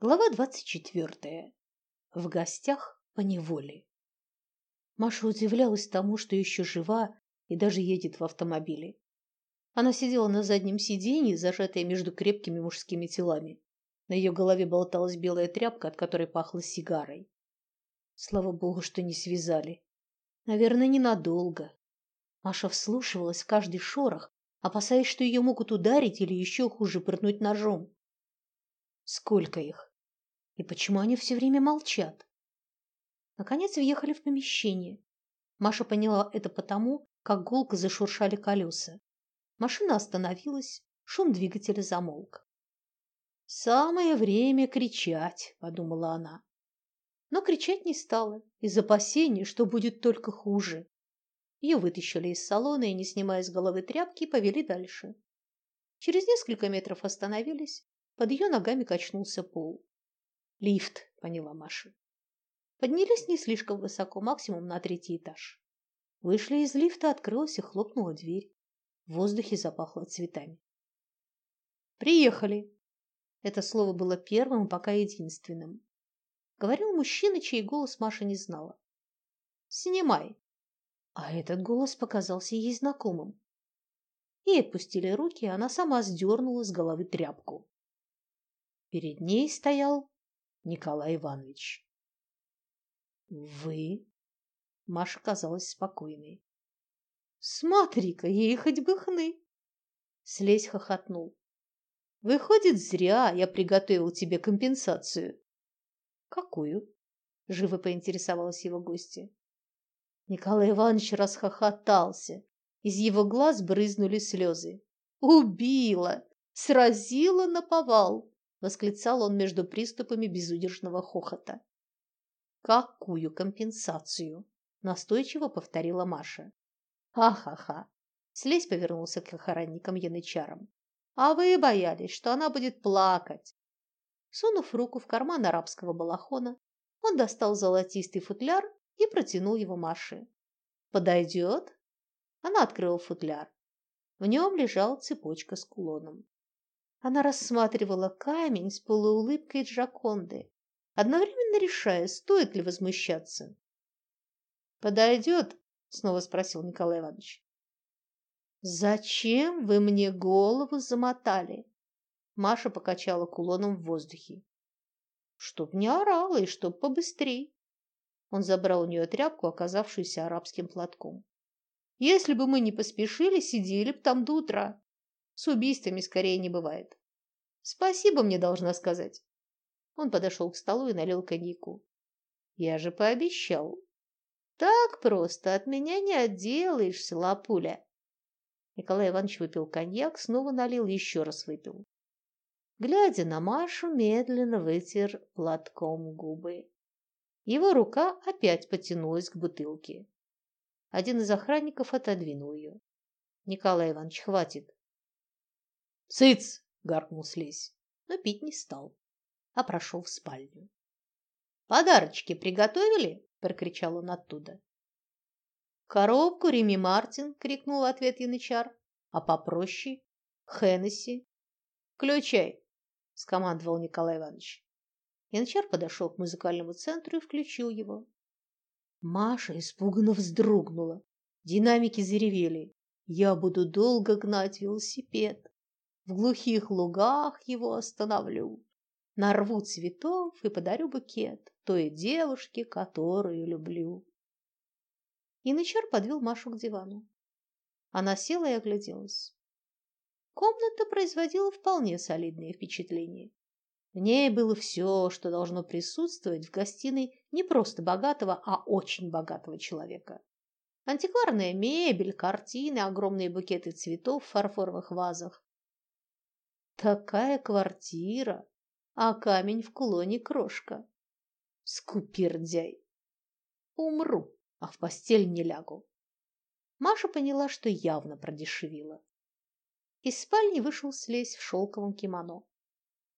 Глава двадцать четвертая. В гостях по неволе. Маша удивлялась тому, что еще жива и даже едет в автомобиле. Она сидела на заднем сиденье, зажатая между крепкими мужскими телами. На ее голове болталась белая тряпка, от которой пахло сигарой. Слава богу, что не связали. Наверное, ненадолго. Маша вслушивалась в каждый шорох, опасаясь, что ее могут ударить или еще хуже пырнуть ножом. Сколько их? И почему они все время молчат? Наконец въехали в помещение. Маша поняла это потому, как гулко зашуршали колеса. Машина остановилась, шум двигателя замолк. «Самое время кричать», — подумала она. Но кричать не стала, из опасения, что будет только хуже. Ее вытащили из салона и, не снимая с головы тряпки, повели дальше. Через несколько метров остановились, под ее ногами качнулся пол. Лифт, поняла Маша. Поднялись не слишком высоко, максимум на третий этаж. Вышли из лифта, открылась и хлопнула дверь. В воздухе запахло цветами. Приехали. Это слово было первым и пока единственным. Говорил мужчина, чей голос Маша не знала. Снимай. А этот голос показался ей знакомым. Ей отпустили руки, и она сама сдернула с головы тряпку. Перед ней стоял Николай Иванович. Вы? Маша казалась спокойной. Смотри-ка, ей хоть бы хны. Слезь хохотнул. Выходит, зря я приготовил тебе компенсацию. Какую? Живо поинтересовалась его гостья. Николай Иванович расхохотался. Из его глаз брызнули слезы. Убила, сразила на повал восклицал он между приступами безудержного хохота. Какую компенсацию? настойчиво повторила Маша. Ха-ха-ха. Слезь повернулся к охранникам янычарам. А вы боялись, что она будет плакать. Сунув руку в карман арабского балахона, он достал золотистый футляр и протянул его Маше. Подойдет? Она открыла футляр. В нем лежала цепочка с кулоном. Она рассматривала камень с полуулыбкой Джаконды, одновременно решая, стоит ли возмущаться. «Подойдет?» — снова спросил Николай Иванович. «Зачем вы мне голову замотали?» Маша покачала кулоном в воздухе. «Чтоб не орала и чтоб побыстрей». Он забрал у нее тряпку, оказавшуюся арабским платком. «Если бы мы не поспешили, сидели б там до утра. С убийствами скорее не бывает. Спасибо мне должна сказать. Он подошел к столу и налил коньяку. Я же пообещал. Так просто от меня не отделаешься, лапуля. Николай Иванович выпил коньяк, снова налил, еще раз выпил. Глядя на Машу, медленно вытер платком губы. Его рука опять потянулась к бутылке. Один из охранников отодвинул ее. Николай Иванович, хватит. «Цыц!» — гаркнул слезь, но пить не стал, а прошел в спальню. «Подарочки приготовили?» — прокричал он оттуда. «Коробку Реми Мартин!» — крикнул в ответ янычар. «А попроще? Хеннесси!» «Включай!» — скомандовал Николай Иванович. Янычар подошел к музыкальному центру и включил его. Маша испуганно вздрогнула. Динамики заревели. «Я буду долго гнать велосипед!» В глухих лугах его остановлю, нарву цветов и подарю букет той девушке, которую люблю. Янычар подвел Машу к дивану. Она села и огляделась. Комната производила вполне солидное впечатление. В ней было все, что должно присутствовать в гостиной не просто богатого, а очень богатого человека. Антикварная мебель, картины, огромные букеты цветов в фарфоровых вазах, Такая квартира, а камень в кулоне крошка. Скупердяй. Умру, а в постель не лягу. Маша поняла, что явно продешевила. Из спальни вышел слезь в шелковом кимоно.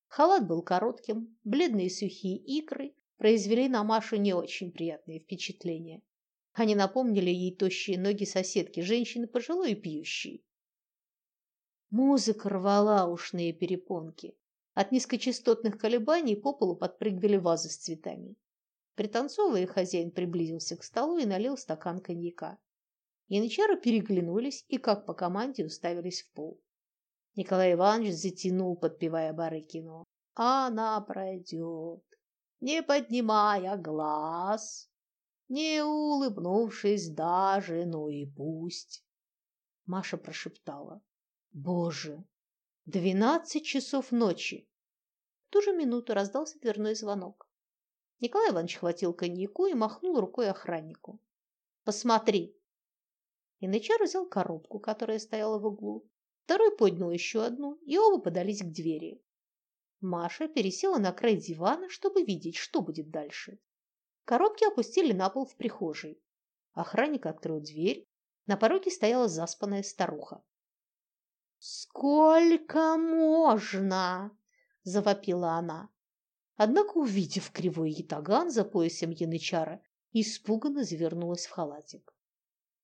Халат был коротким, бледные сухие икры произвели на Машу не очень приятные впечатления. Они напомнили ей тощие ноги соседки, женщины пожилой и пьющей. Музыка рвала ушные перепонки. От низкочастотных колебаний по полу подпрыгивали вазы с цветами. Пританцовывая, хозяин приблизился к столу и налил стакан коньяка. Янычары переглянулись и, как по команде, уставились в пол. Николай Иванович затянул, подпевая Барыкину. «Она пройдет, не поднимая глаз, не улыбнувшись даже, ну и пусть». Маша прошептала. «Боже, двенадцать часов ночи!» В ту же минуту раздался дверной звонок. Николай Иванович хватил коньяку и махнул рукой охраннику. «Посмотри!» Янычар взял коробку, которая стояла в углу, второй поднял еще одну, и оба подались к двери. Маша пересела на край дивана, чтобы видеть, что будет дальше. Коробки опустили на пол в прихожей. Охранник открыл дверь. На пороге стояла заспанная старуха. «Сколько можно?» – завопила она. Однако, увидев кривой ятаган за поясом янычара, испуганно завернулась в халатик.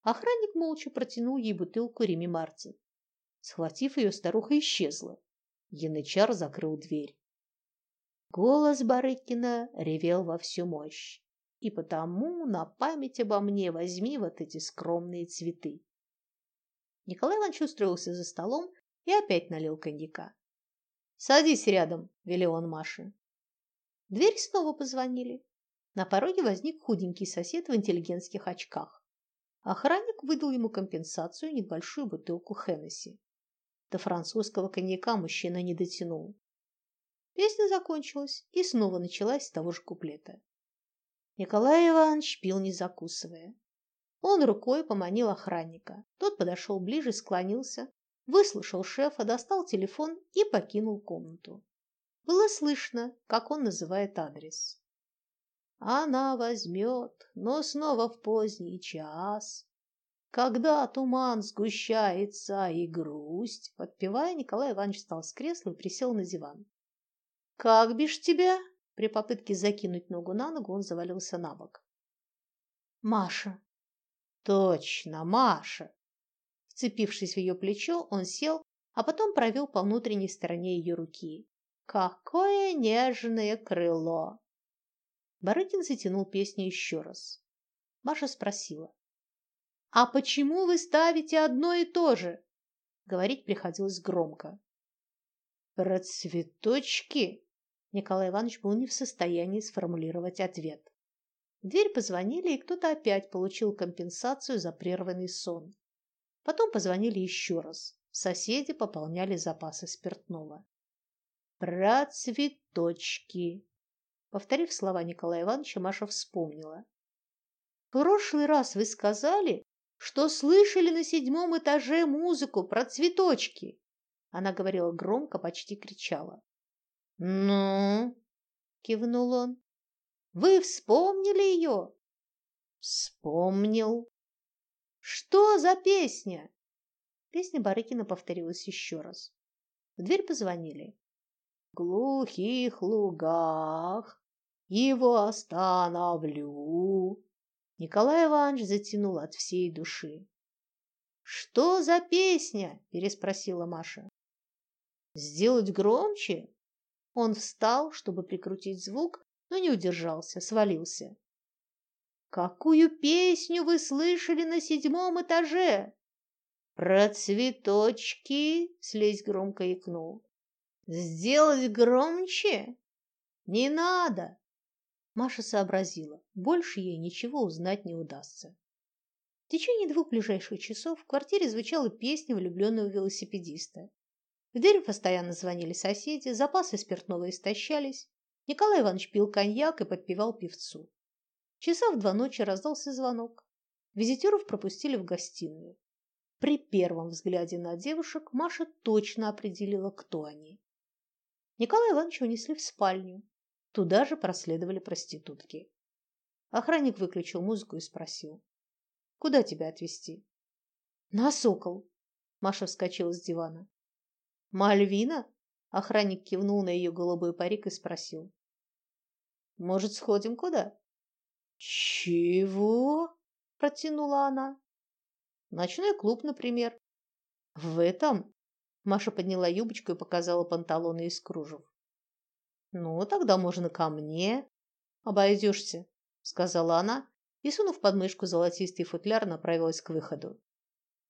Охранник молча протянул ей бутылку Реми Марти. Схватив ее, старуха исчезла. Янычар закрыл дверь. Голос Барыкина ревел во всю мощь. И потому на память обо мне возьми вот эти скромные цветы. Николай Иванович устроился за столом и опять налил коньяка. «Садись рядом», — велел он Маше. Дверь снова позвонили. На пороге возник худенький сосед в интеллигентских очках. Охранник выдал ему компенсацию небольшую бутылку Хеннесси. До французского коньяка мужчина не дотянул. Песня закончилась и снова началась с того же куплета. Николай Иванович пил не закусывая. Он рукой поманил охранника. Тот подошел ближе, склонился, выслушал шефа, достал телефон и покинул комнату. Было слышно, как он называет адрес. Она возьмет, но снова в поздний час, когда туман сгущается и грусть. Подпевая, Николай Иванович встал с кресла и присел на диван. Как бишь тебя? При попытке закинуть ногу на ногу он завалился на бок. Маша. Точно, Маша. Вцепившись в ее плечо, он сел, а потом провел по внутренней стороне ее руки. Какое нежное крыло! Барыкин затянул песню еще раз. Маша спросила. «А почему вы ставите одно и то же?» Говорить приходилось громко. «Про цветочки?» Николай Иванович был не в состоянии сформулировать ответ. В дверь позвонили, и кто-то опять получил компенсацию за прерванный сон. Потом позвонили еще раз. Соседи пополняли запасы спиртного. Про цветочки. Повторив слова Николая Ивановича, Маша вспомнила. В прошлый раз вы сказали, что слышали на седьмом этаже музыку про цветочки. Она говорила громко, почти кричала. Ну, кивнул он. Вы вспомнили ее? Вспомнил. Что за песня? Песня Барыкина повторилась еще раз. В дверь позвонили глухих лугах его остановлю. Николай Иванович затянул от всей души. Что за песня? переспросила Маша. Сделать громче? Он встал, чтобы прикрутить звук, но не удержался, свалился. Какую песню вы слышали на седьмом этаже? Про цветочки, слезь громко икнул. Сделать громче? Не надо. Маша сообразила, больше ей ничего узнать не удастся. В течение двух ближайших часов в квартире звучала песня влюбленного велосипедиста. В дверь постоянно звонили соседи, запасы спиртного истощались. Николай Иванович пил коньяк и подпевал певцу. Часа в два ночи раздался звонок. Визитеров пропустили в гостиную. При первом взгляде на девушек Маша точно определила, кто они. Николая Ивановича унесли в спальню. Туда же проследовали проститутки. Охранник выключил музыку и спросил. «Куда тебя отвезти?» «На Сокол!» Маша вскочила с дивана. «Мальвина?» Охранник кивнул на ее голубой парик и спросил. «Может, сходим куда?» «Чего?» – протянула она. «Ночной клуб, например». «В этом?» Маша подняла юбочку и показала панталоны из кружев. Ну, тогда можно ко мне. Обойдешься, сказала она и, сунув под мышку золотистый футляр, направилась к выходу.